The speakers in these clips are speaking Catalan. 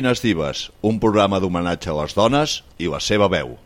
Divines Dives, un programa d'homenatge a les dones i la seva veu.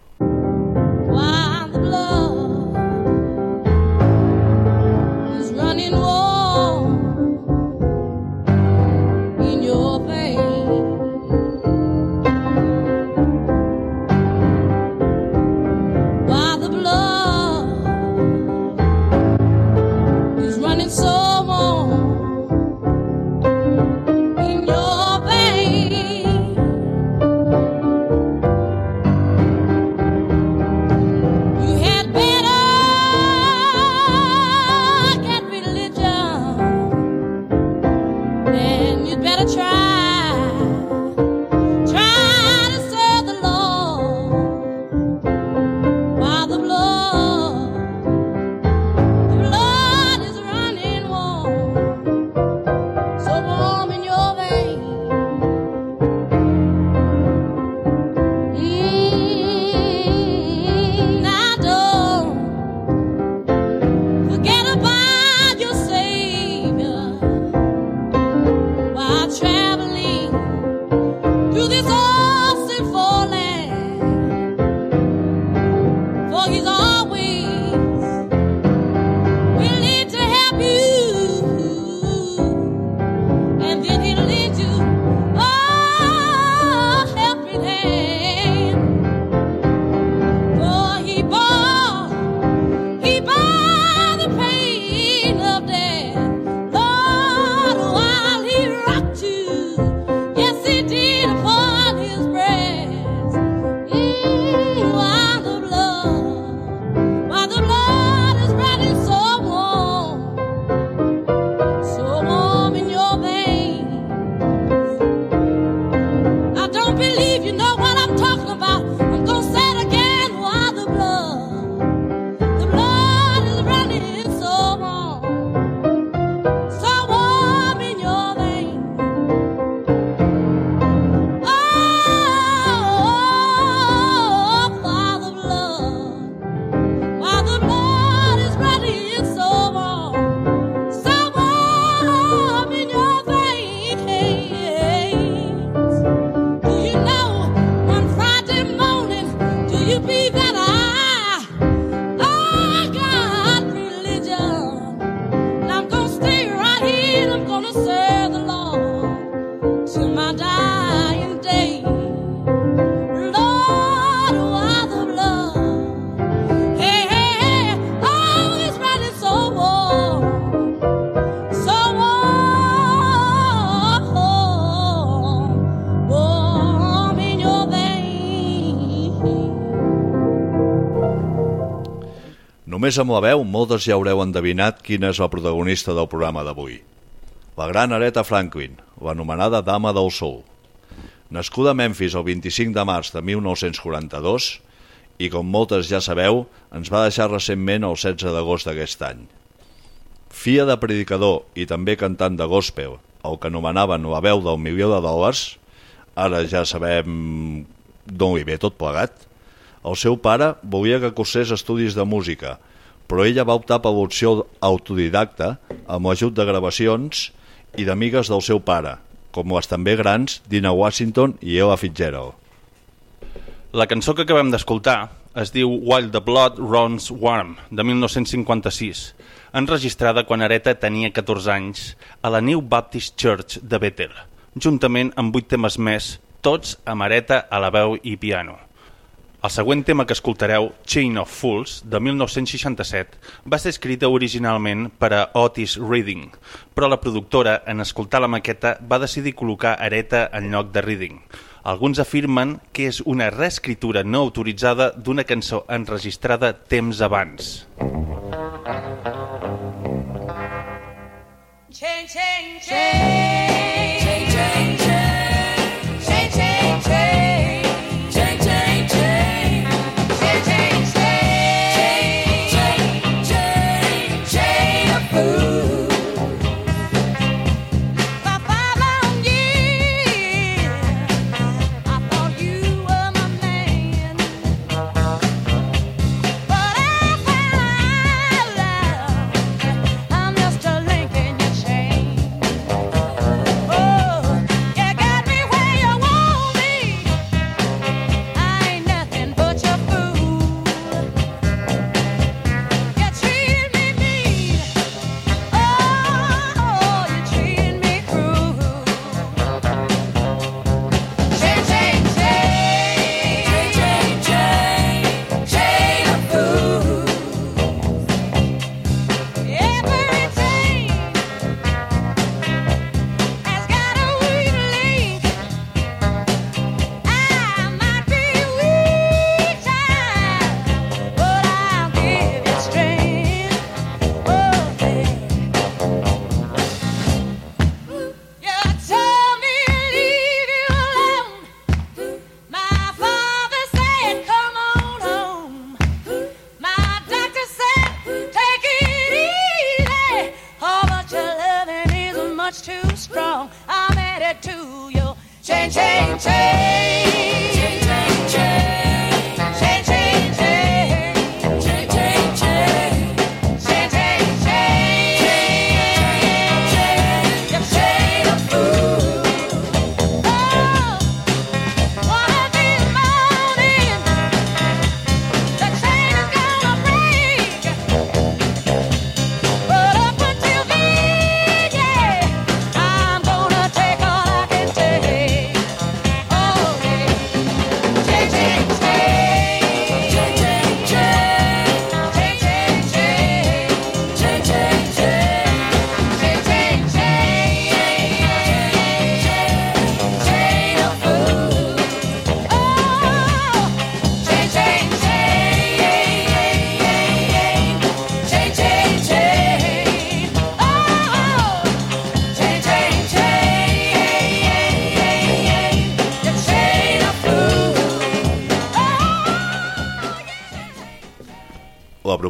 Només amb la veu, moltes ja haureu endevinat quina és la protagonista del programa d'avui. La gran Aretha Franklin, l'anomenada Dama del Soul. Nascuda a Memphis el 25 de març de 1942 i, com moltes ja sabeu, ens va deixar recentment el 16 d'agost d'aquest any. Fia de predicador i també cantant de gospel, el que anomenaven la veu del milió de dòlars, ara ja sabem d'on li ve tot plegat, el seu pare volia que cursés estudis de música, però ella va optar per l'opció autodidacta amb l'ajut de gravacions i d'amigues del seu pare, com les també grans Dina Washington i Ella Fitzgerald. La cançó que acabem d'escoltar es diu While the Blood Runs Warm, de 1956, enregistrada quan Areta tenia 14 anys a la New Baptist Church de Bethel, juntament amb vuit temes més, tots amb Areta a la veu i piano. El següent tema que escoltareu, Chain of Fools, de 1967, va ser escrita originalment per a Otis Reading, però la productora, en escoltar la maqueta, va decidir col·locar Areta en lloc de Reading. Alguns afirmen que és una reescritura no autoritzada d'una cançó enregistrada temps abans. Chain, chain, chain.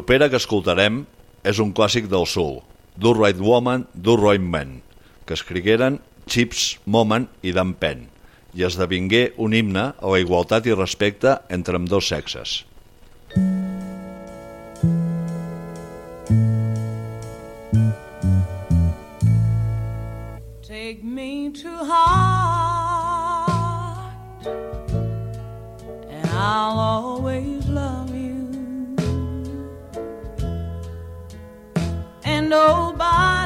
propera que escoltarem és un clàssic del soul, Do Right Woman, Do Right Man, que escrigueren Chips, Moman i Dan Penn, i esdevingué un himne a la igualtat i respecte entre amb dos sexes. Take me to heart And I'll always nobody.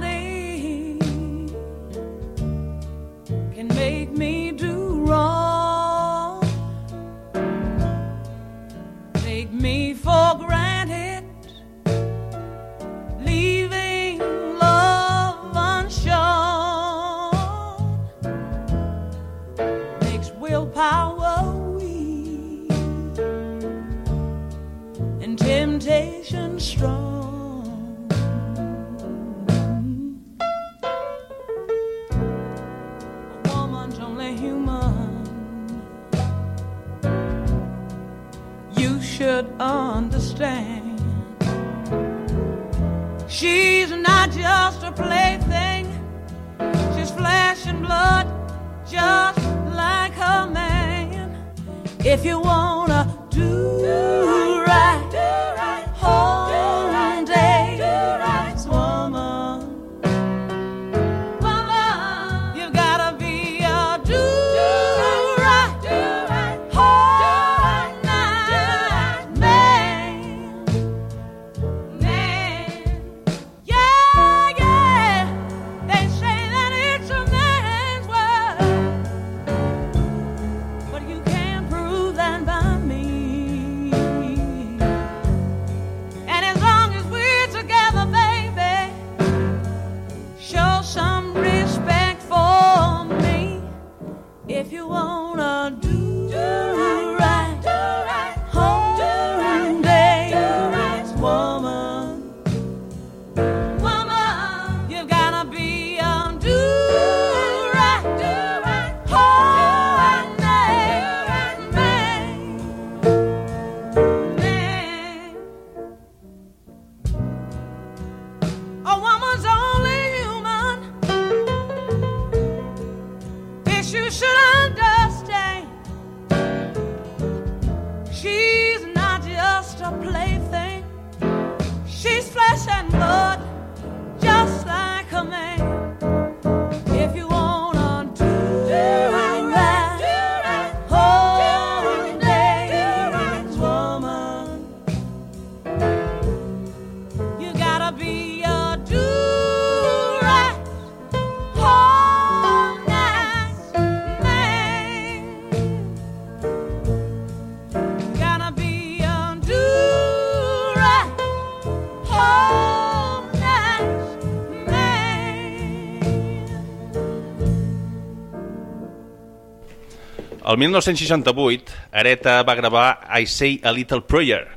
El 1968, Areta va gravar I Say a Little Prayer,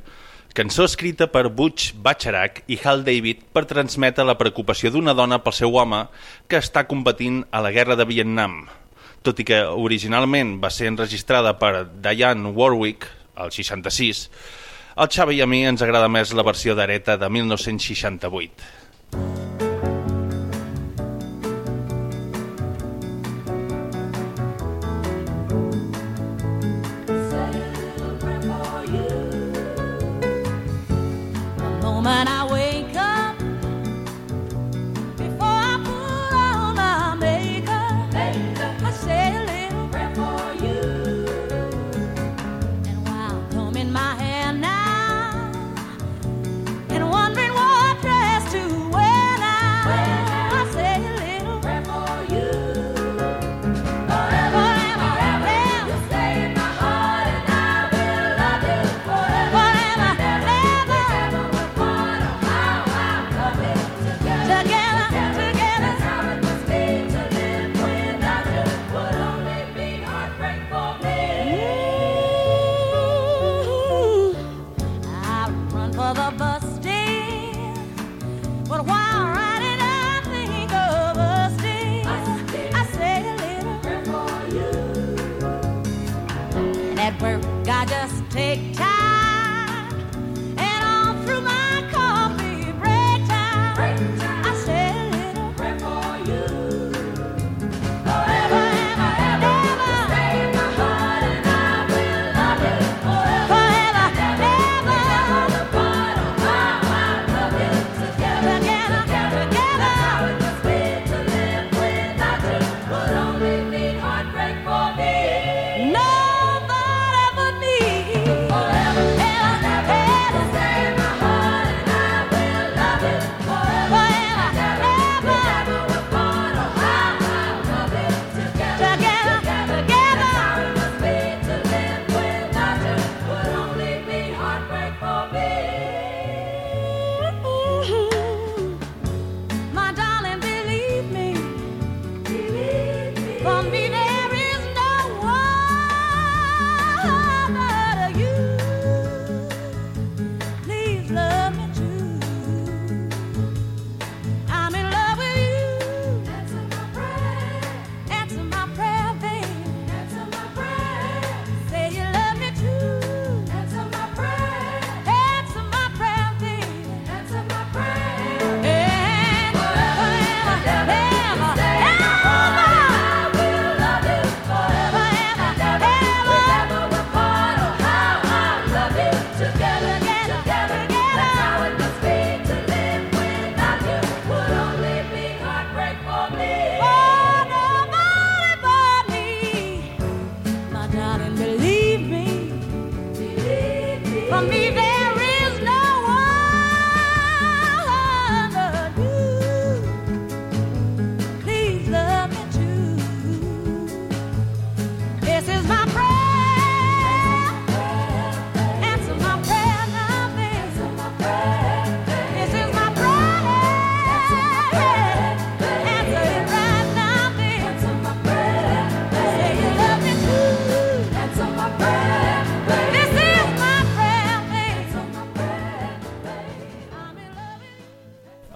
cançó escrita per Butch Bacharach i Hal David per transmetre la preocupació d'una dona pel seu home que està combatint a la guerra de Vietnam. Tot i que originalment va ser enregistrada per Diane Warwick, el 66, al Xavi i a mi ens agrada més la versió d'Areta de 1968. And I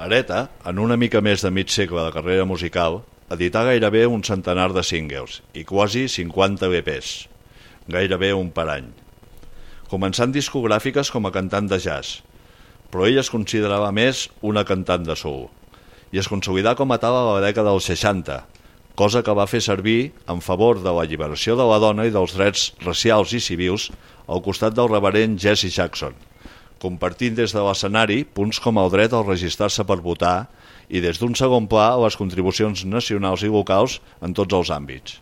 Areta, en una mica més de mig segle de carrera musical, edità gairebé un centenar de singles i quasi 50 EPs, gairebé un per any. Començant discogràfiques com a cantant de jazz, però ell es considerava més una cantant de soul i es consolidà com a tal a la dècada dels 60, cosa que va fer servir en favor de la lliberació de la dona i dels drets racials i civils al costat del reverent Jesse Jackson, compartint des de l'escenari punts com el dret al registrar-se per votar i des d'un segon pla a les contribucions nacionals i locals en tots els àmbits.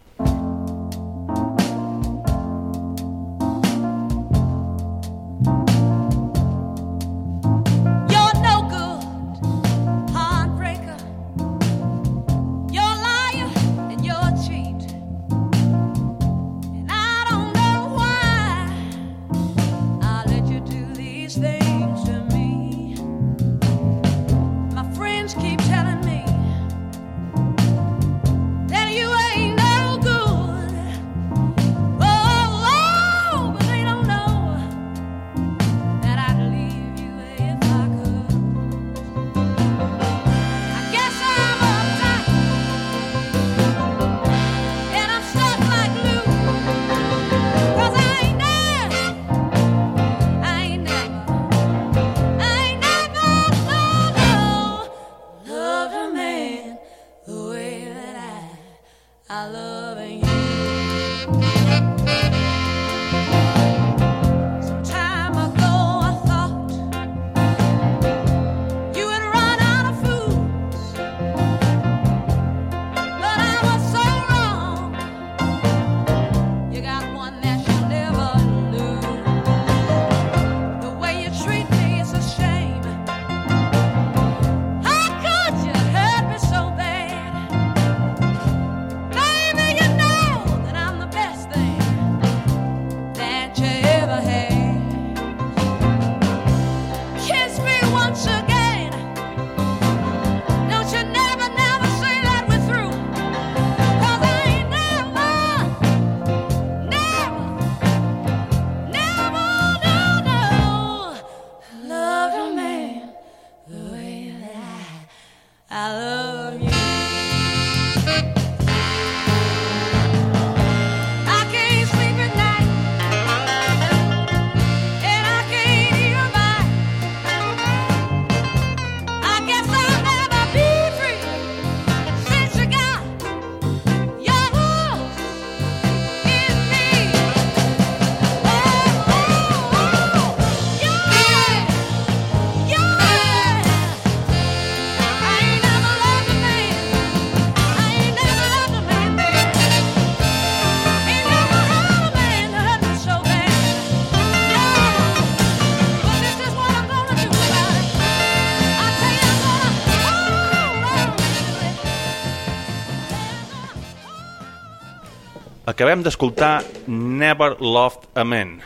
Acabem d'escoltar Never Loved a Man,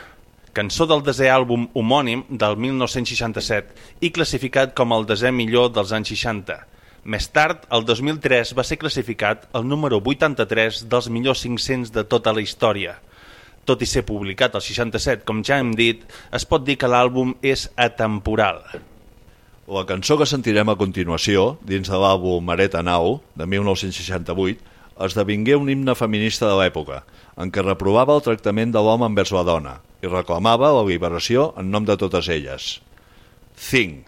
cançó del desè àlbum homònim del 1967 i classificat com el desè millor dels anys 60. Més tard, el 2003, va ser classificat el número 83 dels millors 500 de tota la història. Tot i ser publicat al 67, com ja hem dit, es pot dir que l'àlbum és atemporal. La cançó que sentirem a continuació, dins de l'àlbum Mareta Now, de 1968, esdevingué un himne feminista de l'època, en què reprovava el tractament de l'home envers la dona i reclamava la liberació en nom de totes elles. Think.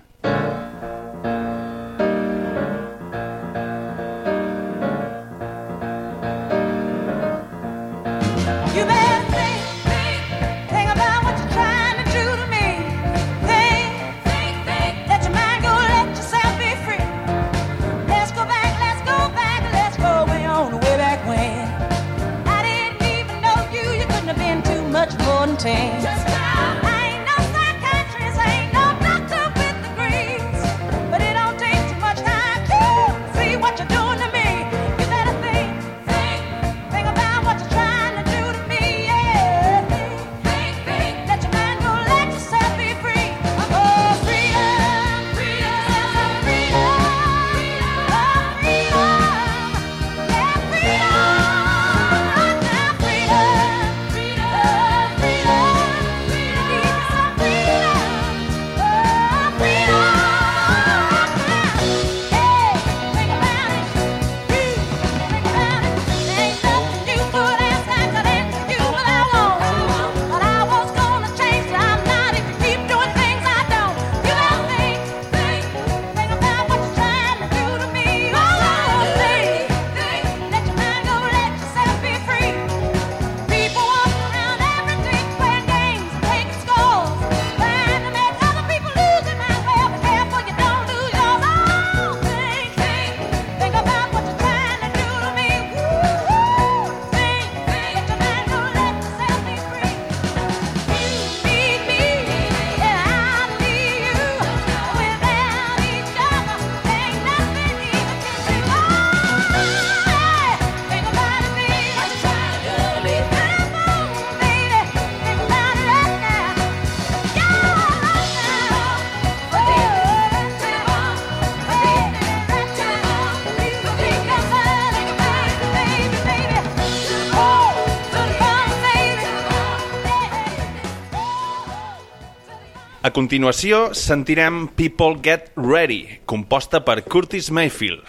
continuació sentirem People Get Ready, composta per Curtis Mayfield.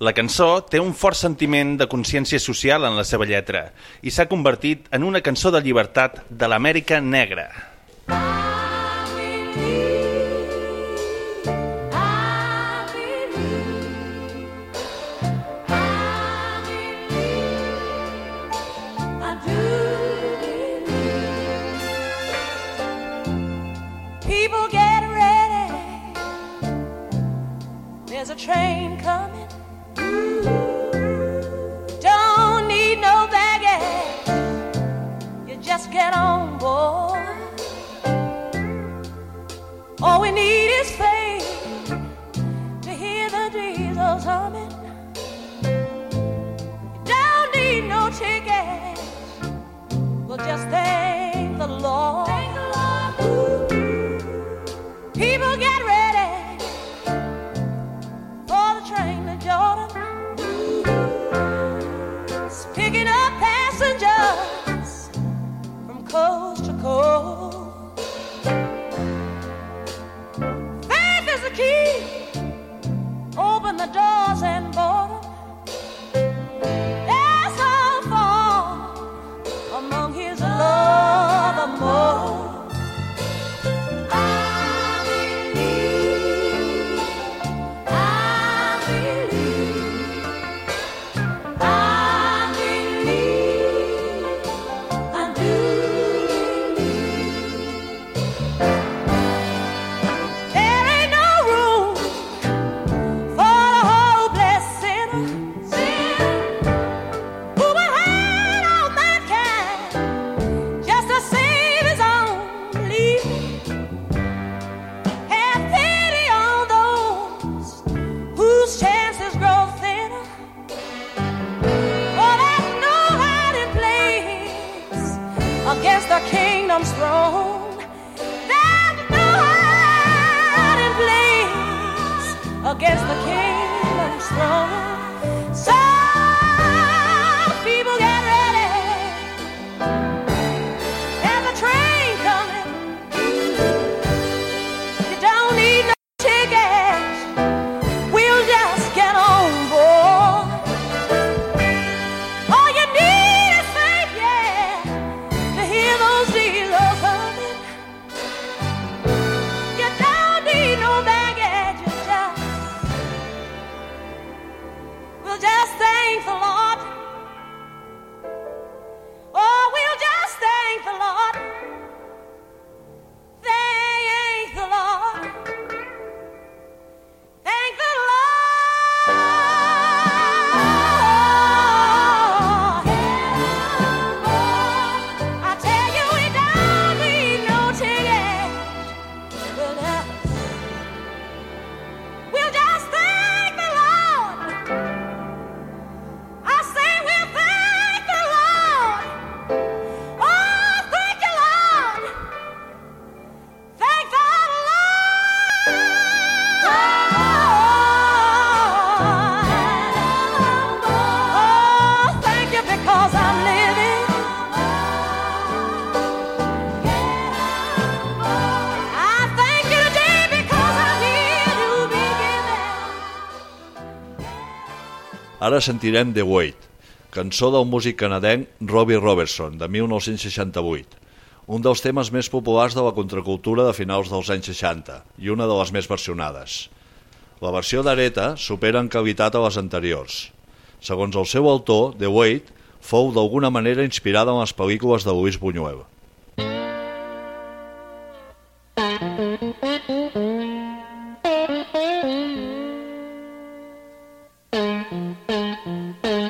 La cançó té un fort sentiment de consciència social en la seva lletra i s'ha convertit en una cançó de llibertat de l'Amèrica negra. Bye. All we need is faith to hear the Jesus humming. Don't need no tickets, well, just thank the Lord. Thank the Lord. People get ready for the train to Jordan. It's picking up passengers from coast to coast. against the kingdom's throne. Ara sentirem The Wait, cançó del músic canadenc Robbie Robertson, de 1968, un dels temes més populars de la contracultura de finals dels anys 60 i una de les més versionades. La versió d'Areta supera en qualitat a les anteriors. Segons el seu autor, The Wait fou d'alguna manera inspirada en les pel·lícules de Luis Buñuel. Mm-hmm.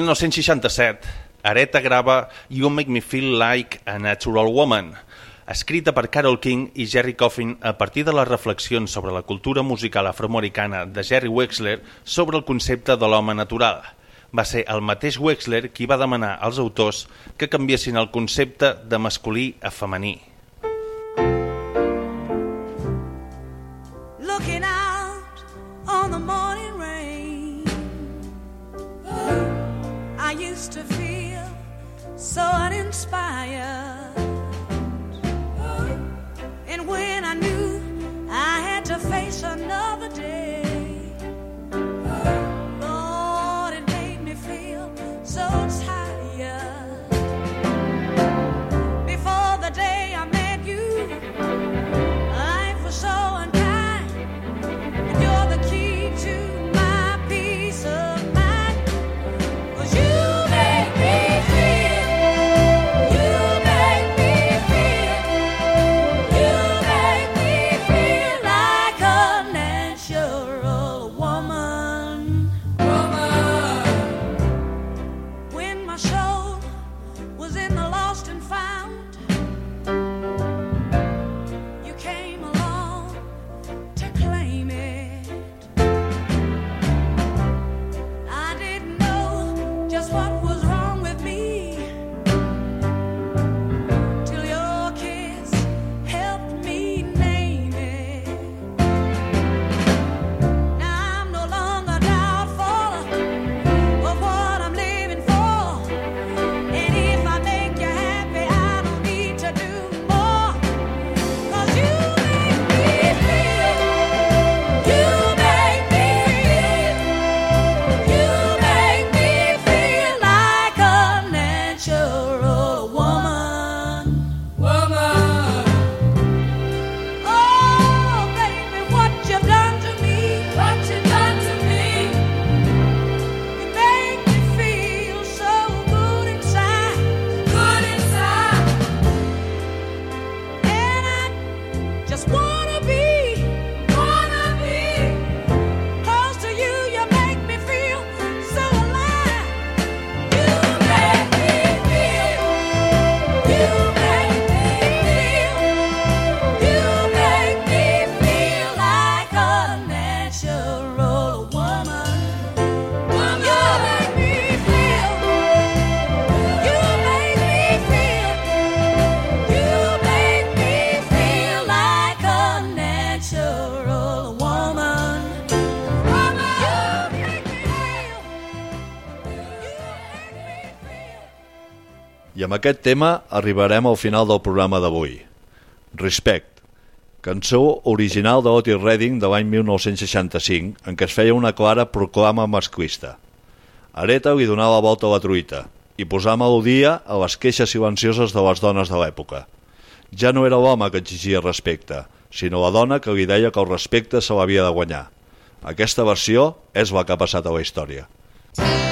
1967, Areta grava You Make Me Feel Like a Natural Woman, escrita per Carol King i Jerry Coffin a partir de les reflexions sobre la cultura musical afroamericana de Jerry Wexler sobre el concepte de l'home natural. Va ser el mateix Wexler qui va demanar als autors que canviessin el concepte de masculí a femení. looking out on the morning to feel so uninspired. Amb aquest tema arribarem al final del programa d'avui. Respect, cançó original d'Otis Redding de l'any 1965, en què es feia una clara proclama masclista. Areta li donava la volta a la truita i posar melodia a les queixes silencioses de les dones de l'època. Ja no era l'home que exigia respecte, sinó la dona que li deia que el respecte se l'havia de guanyar. Aquesta versió és la que ha passat a la història. What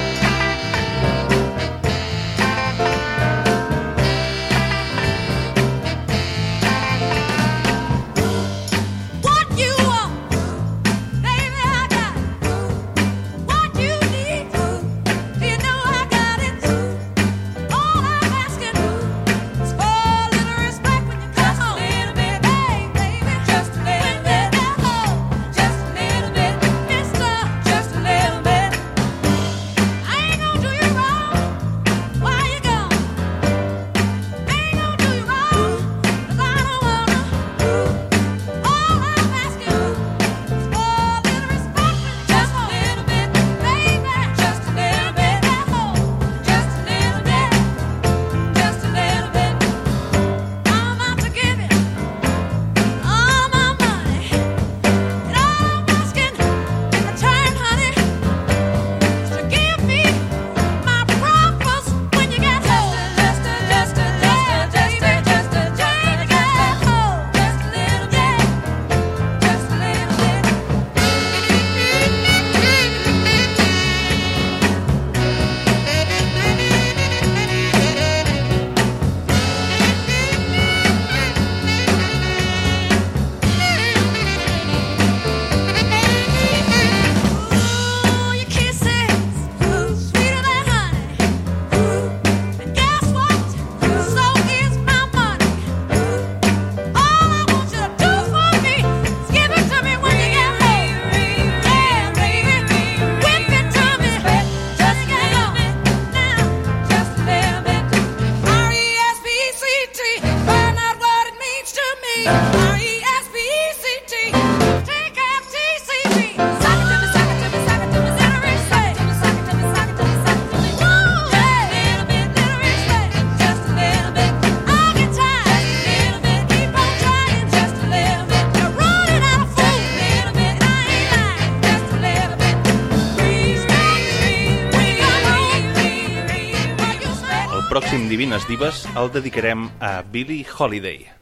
Divines Dives el dedicarem a Billie Holiday.